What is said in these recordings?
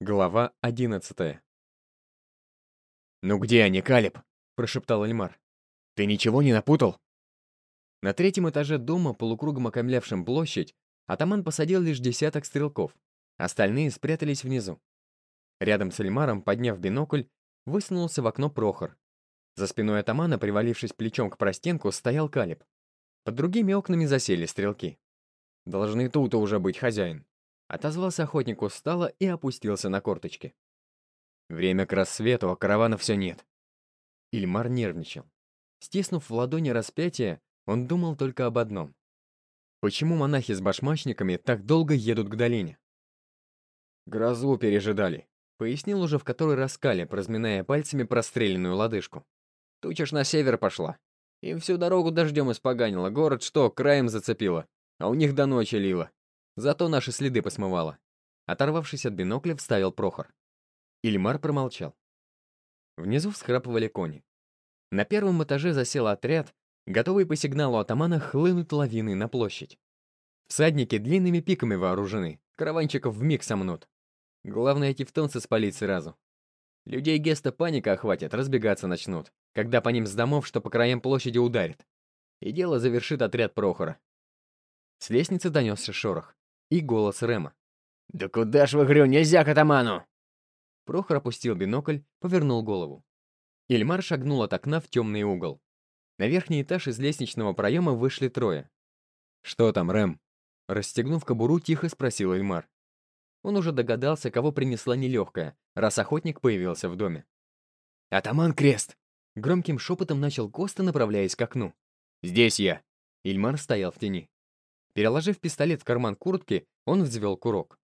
Глава одиннадцатая. «Ну где они, Калиб?» — прошептал Эльмар. «Ты ничего не напутал?» На третьем этаже дома, полукругом окаймлявшем площадь, атаман посадил лишь десяток стрелков. Остальные спрятались внизу. Рядом с Эльмаром, подняв бинокль, высунулся в окно Прохор. За спиной атамана, привалившись плечом к простенку, стоял Калиб. Под другими окнами засели стрелки. Должны тут уже быть хозяин. Отозвался охотник устало и опустился на корточки. Время к рассвету, а каравана все нет. Ильмар нервничал. Стиснув в ладони распятие, он думал только об одном. Почему монахи с башмачниками так долго едут к долине? Грозу пережидали, пояснил уже в который раз Калеб, разминая пальцами простреленную лодыжку. Туча ж на север пошла. Им всю дорогу дождем испоганило, город что, краем зацепило, а у них до ночи лило. Зато наши следы посмывало. Оторвавшись от бинокля, вставил Прохор. Ильмар промолчал. Внизу всхрапывали кони. На первом этаже засел отряд, готовый по сигналу атамана хлынуть лавиной на площадь. Всадники длинными пиками вооружены, караванчиков вмиг сомнут. Главное, тевтонцы спалить сразу. Людей Геста паника охватит, разбегаться начнут, когда по ним с домов, что по краям площади ударит. И дело завершит отряд Прохора. С лестницы донесся шорох и голос Рема. «Да куда ж вы, говорю, нельзя к атаману!» Прохор опустил бинокль, повернул голову. Ильмар шагнул от окна в темный угол. На верхний этаж из лестничного проема вышли трое. «Что там, Рэм?» Расстегнув кобуру, тихо спросил Ильмар. Он уже догадался, кого принесла нелегкая, раз охотник появился в доме. «Атаман Крест!» Громким шепотом начал Коста, направляясь к окну. «Здесь я!» Ильмар стоял в тени. Переложив пистолет в карман куртки, он взвел курок.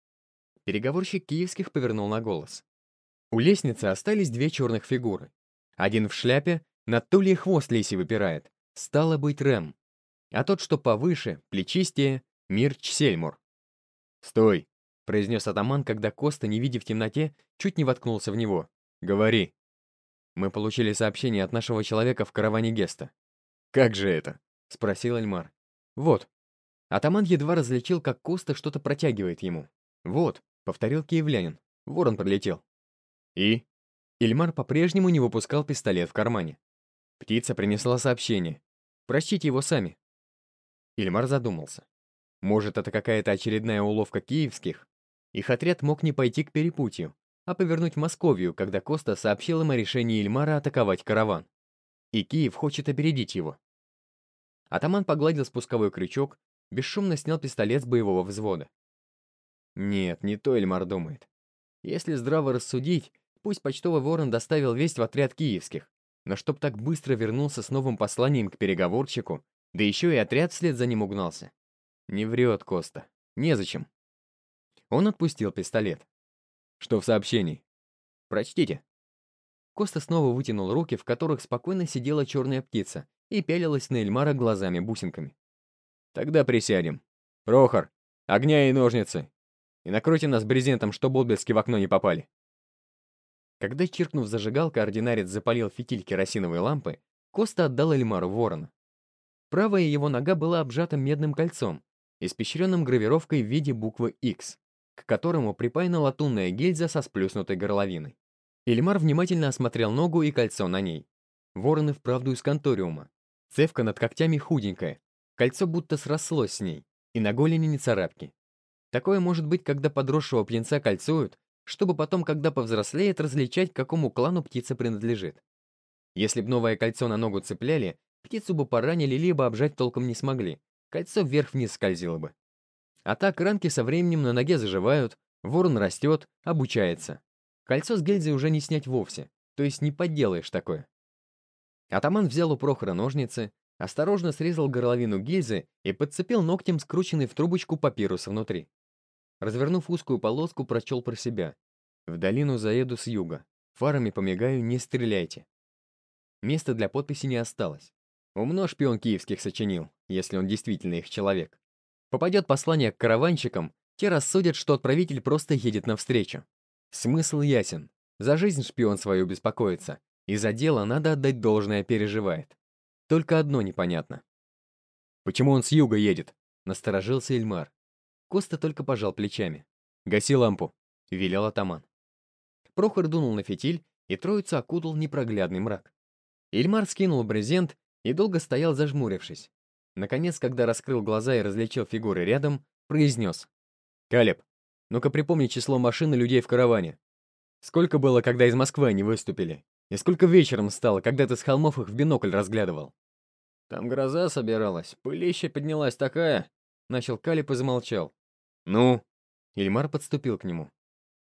Переговорщик киевских повернул на голос. У лестницы остались две черных фигуры. Один в шляпе, над тульей хвост лиси выпирает. Стало быть, Рэм. А тот, что повыше, плечистее, Мирч Сельмур. «Стой!» — произнес атаман, когда Коста, не видя в темноте, чуть не воткнулся в него. «Говори!» «Мы получили сообщение от нашего человека в караване Геста». «Как же это?» — спросил Эльмар. «Вот». Атаман едва различил, как Коста что-то протягивает ему. «Вот», — повторил киевлянин. Ворон пролетел. «И?» Ильмар по-прежнему не выпускал пистолет в кармане. Птица принесла сообщение. «Прочтите его сами». Ильмар задумался. Может, это какая-то очередная уловка киевских? Их отряд мог не пойти к перепутью, а повернуть в Московию, когда Коста сообщил им о решении Ильмара атаковать караван. И Киев хочет опередить его. Атаман погладил спусковой крючок, бесшумно снял пистолет с боевого взвода. Нет, не то Эльмар думает. Если здраво рассудить, пусть почтовый ворон доставил весть в отряд киевских, но чтоб так быстро вернулся с новым посланием к переговорщику, да еще и отряд вслед за ним угнался. Не врет Коста. Незачем. Он отпустил пистолет. Что в сообщении? Прочтите. Коста снова вытянул руки, в которых спокойно сидела черная птица, и пялилась на Эльмара глазами-бусинками. Тогда присядем. Прохор, огня и ножницы. И накройте нас брезентом, чтобы отблески в окно не попали. Когда, чиркнув зажигалкой, ординарец запалил фитиль керосиновой лампы, Коста отдал Эльмару ворона. Правая его нога была обжата медным кольцом, испещренным гравировкой в виде буквы X, к которому припаяна латунная гильза со сплюснутой горловиной. Эльмар внимательно осмотрел ногу и кольцо на ней. Вороны вправду из конториума. Цевка над когтями худенькая, Кольцо будто срослось с ней, и на голени не царапки. Такое может быть, когда подросшего птенца кольцуют, чтобы потом, когда повзрослеет, различать, какому клану птица принадлежит. Если б новое кольцо на ногу цепляли, птицу бы поранили, либо обжать толком не смогли. Кольцо вверх-вниз скользило бы. А так ранки со временем на ноге заживают, ворон растет, обучается. Кольцо с гильзой уже не снять вовсе, то есть не подделаешь такое. Атаман взял у Прохора ножницы, Осторожно срезал горловину гильзы и подцепил ногтем скрученный в трубочку папирус внутри. Развернув узкую полоску, прочел про себя. «В долину заеду с юга. Фарами помигаю, не стреляйте». Места для подписи не осталось. Умно шпион киевских сочинил, если он действительно их человек. Попадет послание к караванщикам, те рассудят, что отправитель просто едет навстречу. Смысл ясен. За жизнь шпион свою беспокоится, и за дело надо отдать должное переживает. Только одно непонятно. «Почему он с юга едет?» — насторожился Эльмар. Коста только пожал плечами. «Гаси лампу», — велел атаман. Прохор дунул на фитиль, и троицу окутал непроглядный мрак. Ильмар скинул брезент и долго стоял, зажмурившись. Наконец, когда раскрыл глаза и различил фигуры рядом, произнес. «Калеб, ну-ка припомни число машин и людей в караване. Сколько было, когда из Москвы они выступили? И сколько вечером стало, когда ты с холмов их в бинокль разглядывал?» «Там гроза собиралась, пылища поднялась такая...» Начал Калеб и замолчал. «Ну?» Ильмар подступил к нему.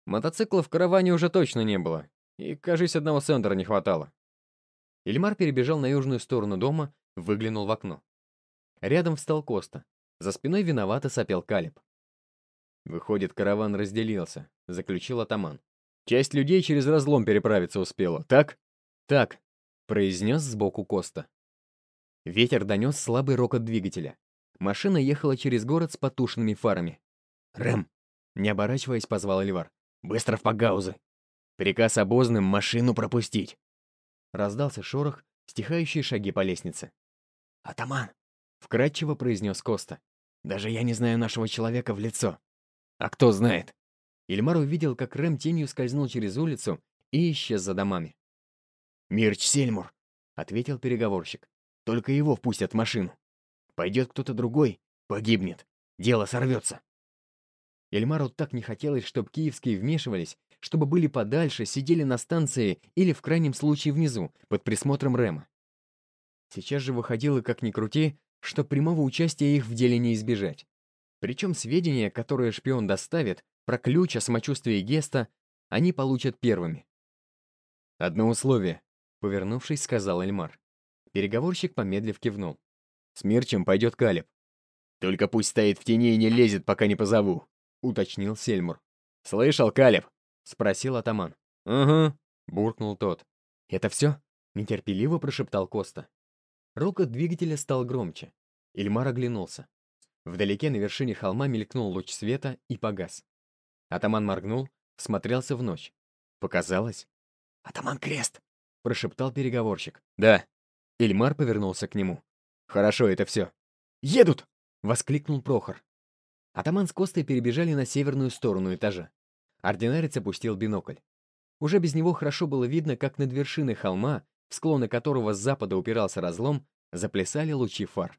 Мотоцикла в караване уже точно не было, и, кажись, одного центра не хватало. Ильмар перебежал на южную сторону дома, выглянул в окно. Рядом встал Коста. За спиной виновато сопел Калиб. Выходит, караван разделился, заключил атаман. Часть людей через разлом переправиться успела, так? Так, произнес сбоку Коста. Ветер донес слабый рокот двигателя. Машина ехала через город с потушенными фарами. «Рэм!» — не оборачиваясь, позвал Эльвар. «Быстро в погаузы! Приказ обозным машину пропустить!» Раздался шорох, стихающие шаги по лестнице. «Атаман!» — вкратчиво произнес Коста. «Даже я не знаю нашего человека в лицо». «А кто знает?» Ильмар увидел, как Рэм тенью скользнул через улицу и исчез за домами. «Мирч Сельмур», — ответил переговорщик. «Только его впустят в машину. Пойдет кто-то другой, погибнет. Дело сорвется». Эльмару так не хотелось, чтобы киевские вмешивались, чтобы были подальше, сидели на станции или, в крайнем случае, внизу, под присмотром Рема. Сейчас же выходило, как ни крути, что прямого участия их в деле не избежать. Причем сведения, которые шпион доставит, про ключ о самочувствии Геста, они получат первыми. «Одно условие», — повернувшись, сказал Эльмар. Переговорщик, помедлив, кивнул. «С Мирчем пойдет Калиб. Только пусть стоит в тени и не лезет, пока не позову», — уточнил Сельмур. «Слышал, Калиб?» — спросил атаман. «Угу», — буркнул тот. «Это все?» — нетерпеливо прошептал Коста. Рокот двигателя стал громче. Ильмар оглянулся. Вдалеке на вершине холма мелькнул луч света и погас. Атаман моргнул, смотрелся в ночь. Показалось. «Атаман Крест!» — прошептал переговорщик. «Да». Ильмар повернулся к нему. «Хорошо, это все». «Едут!» — воскликнул Прохор. Атаман с Костой перебежали на северную сторону этажа. Ординарец опустил бинокль. Уже без него хорошо было видно, как над вершиной холма, в склоны которого с запада упирался разлом, заплясали лучи фар.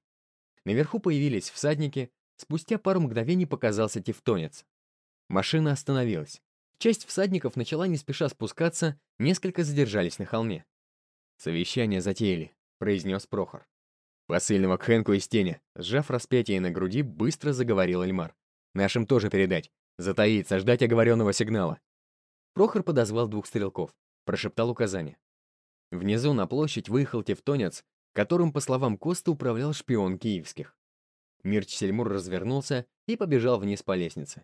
Наверху появились всадники, спустя пару мгновений показался тевтонец. Машина остановилась. Часть всадников начала не спеша спускаться, несколько задержались на холме. «Совещание затеяли», — произнес Прохор. «Посыльного к Хэнку из тени», сжав распятие на груди, быстро заговорил Эльмар. «Нашим тоже передать. Затаиться, ждать оговоренного сигнала. Прохор подозвал двух стрелков, прошептал указания. Внизу на площадь выехал тевтонец, которым, по словам Коста, управлял шпион киевских. Мирч Сельмур развернулся и побежал вниз по лестнице.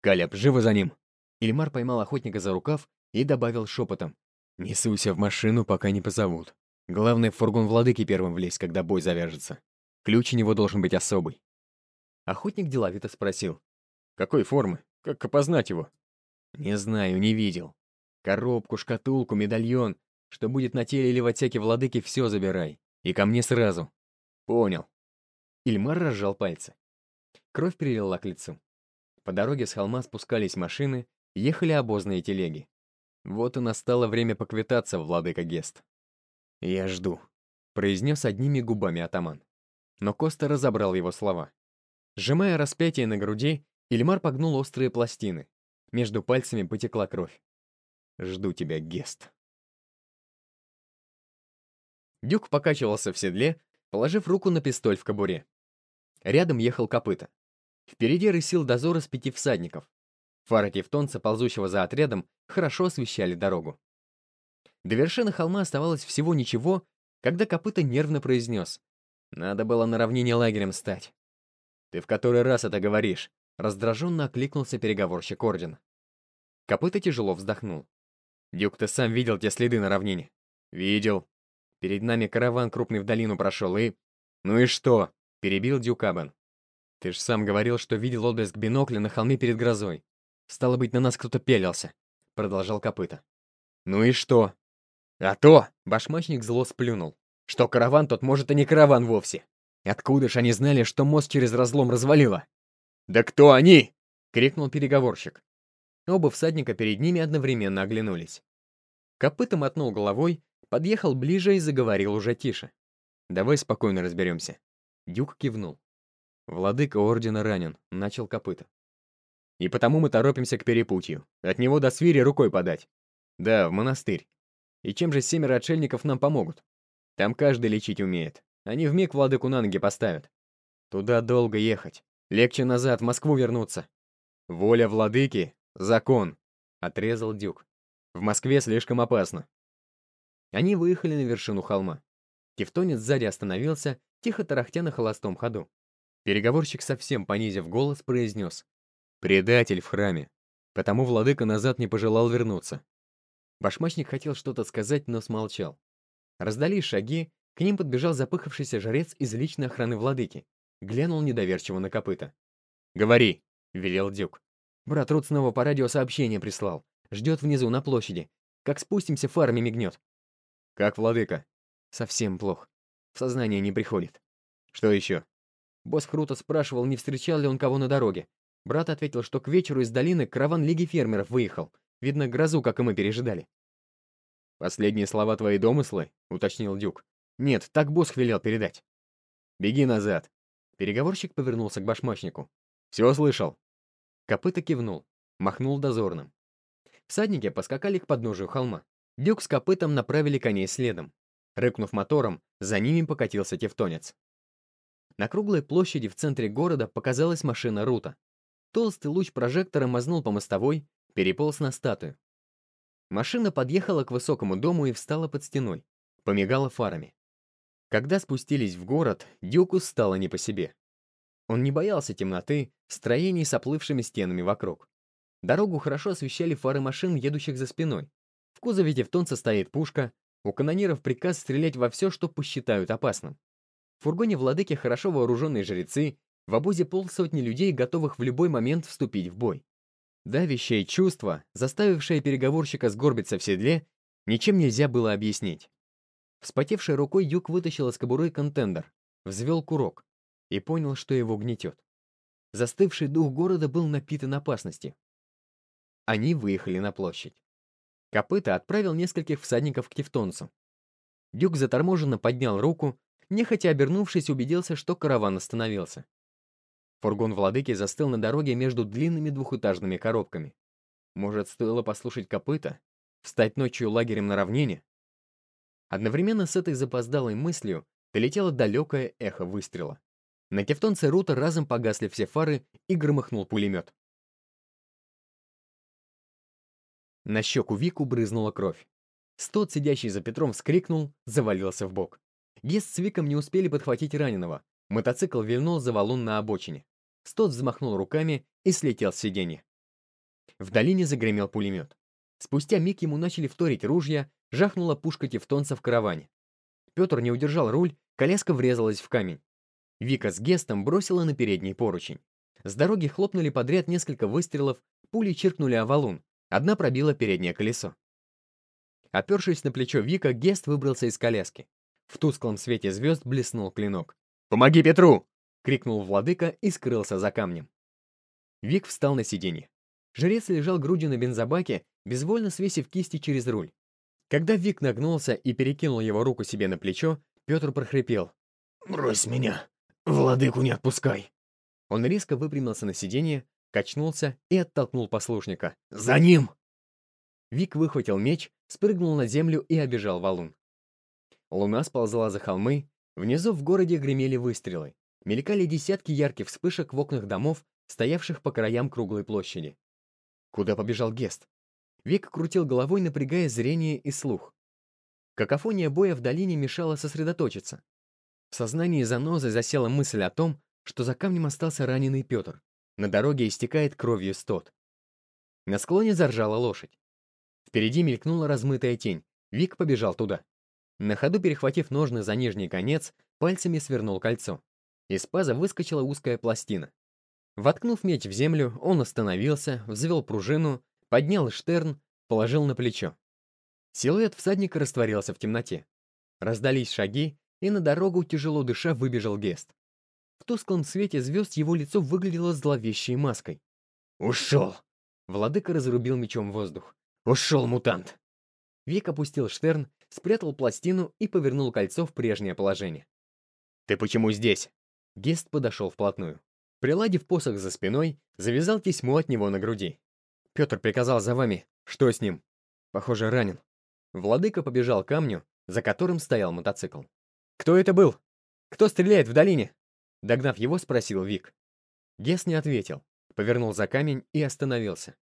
«Каляб, живо за ним!» Ильмар поймал охотника за рукав и добавил шепотом. «Не суйся в машину, пока не позовут. Главное, в фургон владыки первым влезть, когда бой завяжется. Ключ у него должен быть особый». Охотник деловито спросил. Какой формы? Как опознать его? Не знаю, не видел. Коробку, шкатулку, медальон. Что будет на теле или в отсеке владыки, все забирай. И ко мне сразу. Понял. Ильмар разжал пальцы. Кровь перелила к лицу. По дороге с холма спускались машины, ехали обозные телеги. Вот и настало время поквитаться, владыка Гест. «Я жду», — произнес одними губами атаман. Но Коста разобрал его слова. Сжимая распятие на груди, Ильмар погнул острые пластины. Между пальцами потекла кровь. «Жду тебя, Гест». Дюк покачивался в седле, положив руку на пистоль в кобуре. Рядом ехал копыта. Впереди рысил дозор из пяти всадников. Фары тевтонца, ползущего за отрядом, хорошо освещали дорогу. До вершины холма оставалось всего ничего, когда копыта нервно произнес. «Надо было на равнине лагерем стать». «Ты в который раз это говоришь?» Раздраженно окликнулся переговорщик Ордена. Копыта тяжело вздохнул. «Дюк, ты сам видел те следы на равнине?» «Видел. Перед нами караван крупный в долину прошел и...» «Ну и что?» — перебил Дюк Абен. «Ты ж сам говорил, что видел отблеск бинокля на холме перед грозой. Стало быть, на нас кто-то пелился», — продолжал Копыта. «Ну и что?» «А то!» — башмачник зло сплюнул. «Что караван тот, может, и не караван вовсе. Откуда ж они знали, что мост через разлом развалило?» «Да кто они?» — крикнул переговорщик. Оба всадника перед ними одновременно оглянулись. Копытом мотнул головой, подъехал ближе и заговорил уже тише. «Давай спокойно разберемся». Дюк кивнул. Владыка ордена ранен, начал копыта. И потому мы торопимся к перепутью. От него до свири рукой подать. Да, в монастырь. И чем же семеро отшельников нам помогут? Там каждый лечить умеет. Они вмиг владыку на ноги поставят. Туда долго ехать. Легче назад, в Москву вернуться. Воля владыки — закон, — отрезал Дюк. В Москве слишком опасно. Они выехали на вершину холма. Тевтонец сзади остановился, тихо тарахтя на холостом ходу. Переговорщик, совсем понизив голос, произнес. «Предатель в храме. Потому владыка назад не пожелал вернуться». Башмачник хотел что-то сказать, но смолчал. Раздались шаги, к ним подбежал запыхавшийся жрец из личной охраны владыки. Глянул недоверчиво на копыта. «Говори», — велел Дюк. «Брат Рут снова по радио сообщение прислал. Ждет внизу, на площади. Как спустимся, фарами мигнет». «Как владыка?» «Совсем плохо. В сознание не приходит». «Что еще?» Босс Хрута спрашивал, не встречал ли он кого на дороге. Брат ответил, что к вечеру из долины караван Лиги фермеров выехал. Видно, грозу, как и мы пережидали. «Последние слова твои домыслы?» — уточнил Дюк. «Нет, так босс велел передать». «Беги назад». Переговорщик повернулся к башмачнику. «Все слышал?» Копыта кивнул, махнул дозорным. Всадники поскакали к подножию холма. Дюк с копытом направили коней следом. Рыкнув мотором, за ними покатился тевтонец. На круглой площади в центре города показалась машина Рута. Толстый луч прожектора мазнул по мостовой, переполз на статую. Машина подъехала к высокому дому и встала под стеной, помигала фарами. Когда спустились в город, Дюку стало не по себе. Он не боялся темноты, строений с оплывшими стенами вокруг. Дорогу хорошо освещали фары машин, едущих за спиной. В кузове Тевтонца стоит пушка, у канониров приказ стрелять во все, что посчитают опасным. В фургоне владыки хорошо вооруженные жрецы, в обозе полсотни людей, готовых в любой момент вступить в бой. Давящее чувство, заставившее переговорщика сгорбиться в седле, ничем нельзя было объяснить. Вспотевшей рукой Юг вытащил из кобуры контендер, взвел курок и понял, что его гнетет. Застывший дух города был напитан опасностью. Они выехали на площадь. Копыта отправил нескольких всадников к тевтонцам. Дюк заторможенно поднял руку, Нехотя обернувшись, убедился, что караван остановился. Фургон владыки застыл на дороге между длинными двухэтажными коробками. Может, стоило послушать копыта? Встать ночью лагерем на равнине? Одновременно с этой запоздалой мыслью долетело далекое эхо выстрела. На тевтонце Рута разом погасли все фары и громыхнул пулемет. На щеку Вику брызнула кровь. Стот, сидящий за Петром, вскрикнул, завалился в бок. Гест с Виком не успели подхватить раненого. Мотоцикл вильнул за валун на обочине. Стот взмахнул руками и слетел с сиденья. В долине загремел пулемет. Спустя миг ему начали вторить ружья, жахнула пушка тевтонца в караване. Петр не удержал руль, коляска врезалась в камень. Вика с Гестом бросила на передний поручень. С дороги хлопнули подряд несколько выстрелов, пули чиркнули о валун. Одна пробила переднее колесо. Опершись на плечо Вика, Гест выбрался из коляски. В тусклом свете звезд блеснул клинок. «Помоги Петру!» — крикнул владыка и скрылся за камнем. Вик встал на сиденье. Жрец лежал грудью на бензобаке, безвольно свесив кисти через руль. Когда Вик нагнулся и перекинул его руку себе на плечо, Петр прохрипел. «Брось меня! Владыку не отпускай!» Он резко выпрямился на сиденье, качнулся и оттолкнул послушника. «За ним!» Вик выхватил меч, спрыгнул на землю и обежал валун. Луна сползла за холмы, внизу в городе гремели выстрелы. Мелькали десятки ярких вспышек в окнах домов, стоявших по краям круглой площади. Куда побежал Гест? Вик крутил головой, напрягая зрение и слух. Какофония боя в долине мешала сосредоточиться. В сознании занозы засела мысль о том, что за камнем остался раненый Петр. На дороге истекает кровью стот. На склоне заржала лошадь. Впереди мелькнула размытая тень. Вик побежал туда. На ходу перехватив ножны за нижний конец, пальцами свернул кольцо. Из паза выскочила узкая пластина. Воткнув меч в землю, он остановился, взвел пружину, поднял штерн, положил на плечо. Силуэт всадника растворился в темноте. Раздались шаги, и на дорогу, тяжело дыша, выбежал Гест. В тусклом свете звезд его лицо выглядело зловещей маской. «Ушел!» Владыка разрубил мечом воздух. Ушел, мутант! Вик опустил штерн, спрятал пластину и повернул кольцо в прежнее положение. «Ты почему здесь?» Гест подошел вплотную. Приладив посох за спиной, завязал тесьму от него на груди. «Петр приказал за вами. Что с ним?» «Похоже, ранен». Владыка побежал к камню, за которым стоял мотоцикл. «Кто это был? Кто стреляет в долине?» Догнав его, спросил Вик. Гес не ответил, повернул за камень и остановился.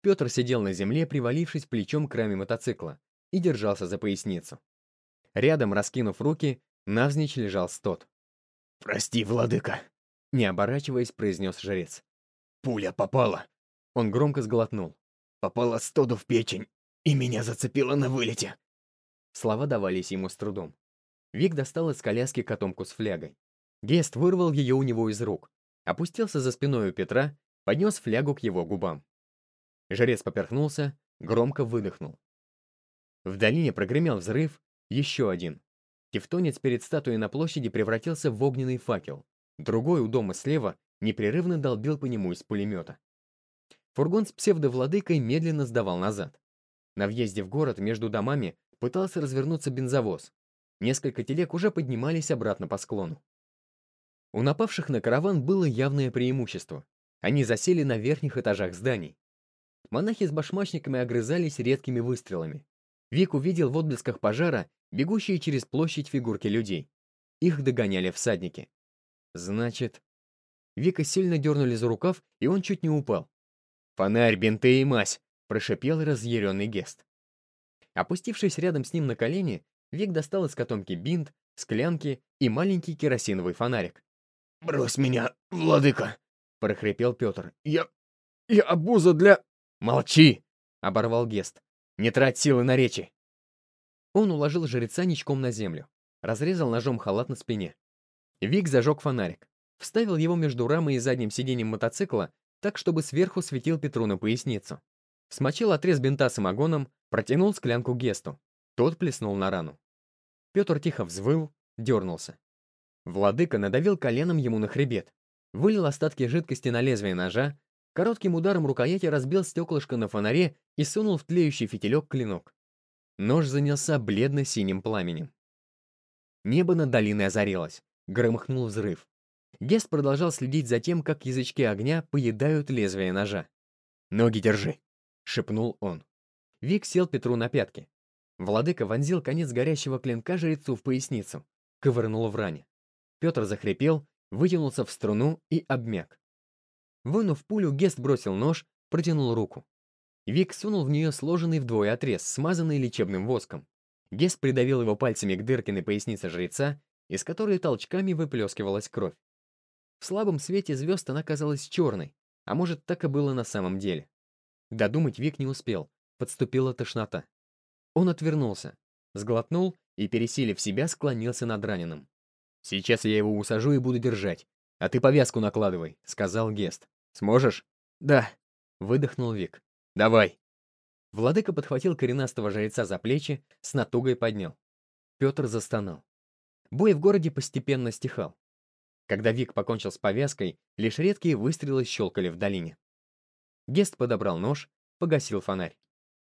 Петр сидел на земле, привалившись плечом к раме мотоцикла, и держался за поясницу. Рядом, раскинув руки, навзничь лежал Стот. «Прости, владыка!» Не оборачиваясь, произнес жрец. «Пуля попала!» Он громко сглотнул. «Попала Стоду в печень, и меня зацепило на вылете!» Слова давались ему с трудом. Вик достал из коляски котомку с флягой. Гест вырвал ее у него из рук, опустился за спиной у Петра, поднес флягу к его губам. Жрец поперхнулся, громко выдохнул. В долине прогремел взрыв, еще один. Тевтонец перед статуей на площади превратился в огненный факел. Другой у дома слева непрерывно долбил по нему из пулемета. Фургон с псевдовладыкой медленно сдавал назад. На въезде в город между домами пытался развернуться бензовоз. Несколько телег уже поднимались обратно по склону. У напавших на караван было явное преимущество. Они засели на верхних этажах зданий. Монахи с башмачниками огрызались редкими выстрелами. Вик увидел в отблесках пожара бегущие через площадь фигурки людей. Их догоняли всадники. Значит... Вика сильно дернули за рукав, и он чуть не упал. «Фонарь, бинты и мазь!» — прошипел разъяренный Гест. Опустившись рядом с ним на колени, Вик достал из котомки бинт, склянки и маленький керосиновый фонарик. «Брось меня, владыка!» — прохрипел Петр. «Я... я обуза для...» «Молчи!» — оборвал Гест. «Не трать силы на речи!» Он уложил жреца ничком на землю, разрезал ножом халат на спине. Вик зажег фонарик, вставил его между рамой и задним сиденьем мотоцикла так, чтобы сверху светил Петру на поясницу. Смочил отрез бинта самогоном, протянул склянку Гесту. Тот плеснул на рану. Петр тихо взвыл, дернулся. Владыка надавил коленом ему на хребет, вылил остатки жидкости на лезвие ножа, коротким ударом рукояти разбил стеклышко на фонаре и сунул в тлеющий фитилек клинок. Нож занялся бледно-синим пламенем. Небо над долиной озарилось, громыхнул взрыв. Гест продолжал следить за тем, как язычки огня поедают лезвие ножа. «Ноги держи!» — шепнул он. Вик сел Петру на пятки. Владыка вонзил конец горящего клинка жрецу в поясницу, ковырнул в ране. Петр захрипел, вытянулся в струну и обмяк. Вынув пулю, Гест бросил нож, протянул руку. Вик сунул в нее сложенный вдвое отрез, смазанный лечебным воском. Гест придавил его пальцами к дырке на пояснице жреца, из которой толчками выплескивалась кровь. В слабом свете звезд она казалась черной, а может, так и было на самом деле. Додумать Вик не успел, подступила тошнота. Он отвернулся, сглотнул и, пересилив себя, склонился над раненым. «Сейчас я его усажу и буду держать. А ты повязку накладывай», — сказал Гест. «Сможешь?» «Да», — выдохнул Вик. «Давай». Владыка подхватил коренастого жреца за плечи, с натугой поднял. Петр застонал. Бой в городе постепенно стихал. Когда Вик покончил с повязкой, лишь редкие выстрелы щелкали в долине. Гест подобрал нож, погасил фонарь.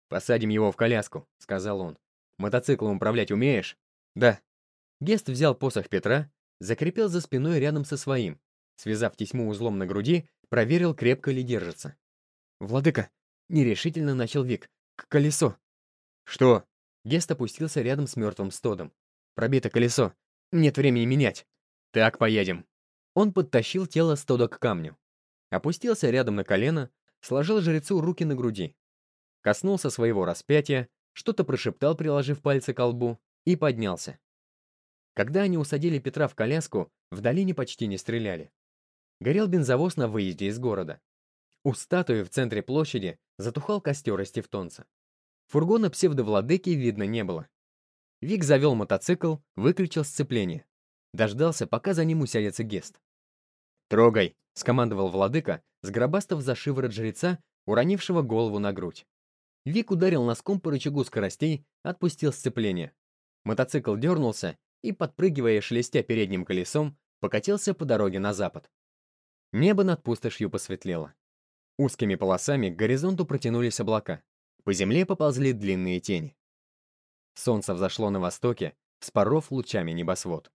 «Посадим его в коляску», — сказал он. «Мотоциклом управлять умеешь?» «Да», Гест взял посох Петра, закрепил за спиной рядом со своим, связав тесьму узлом на груди, проверил, крепко ли держится. «Владыка!» — нерешительно начал Вик. «К колесо!» «Что?» Гест опустился рядом с мертвым стодом. «Пробито колесо. Нет времени менять. Так, поедем». Он подтащил тело стода к камню. Опустился рядом на колено, сложил жрецу руки на груди. Коснулся своего распятия, что-то прошептал, приложив пальцы к лбу, и поднялся. Когда они усадили Петра в коляску, в долине почти не стреляли. Горел бензовоз на выезде из города. У статуи в центре площади затухал костер из тевтонца. Фургона псевдовладыки видно не было. Вик завел мотоцикл, выключил сцепление. Дождался, пока за ним усядется Гест. «Трогай!» — скомандовал владыка, сгробастав за шиворот жреца, уронившего голову на грудь. Вик ударил носком по рычагу скоростей, отпустил сцепление. Мотоцикл дернулся, и, подпрыгивая шелестя передним колесом, покатился по дороге на запад. Небо над пустошью посветлело. Узкими полосами к горизонту протянулись облака. По земле поползли длинные тени. Солнце взошло на востоке, вспоров лучами небосвод.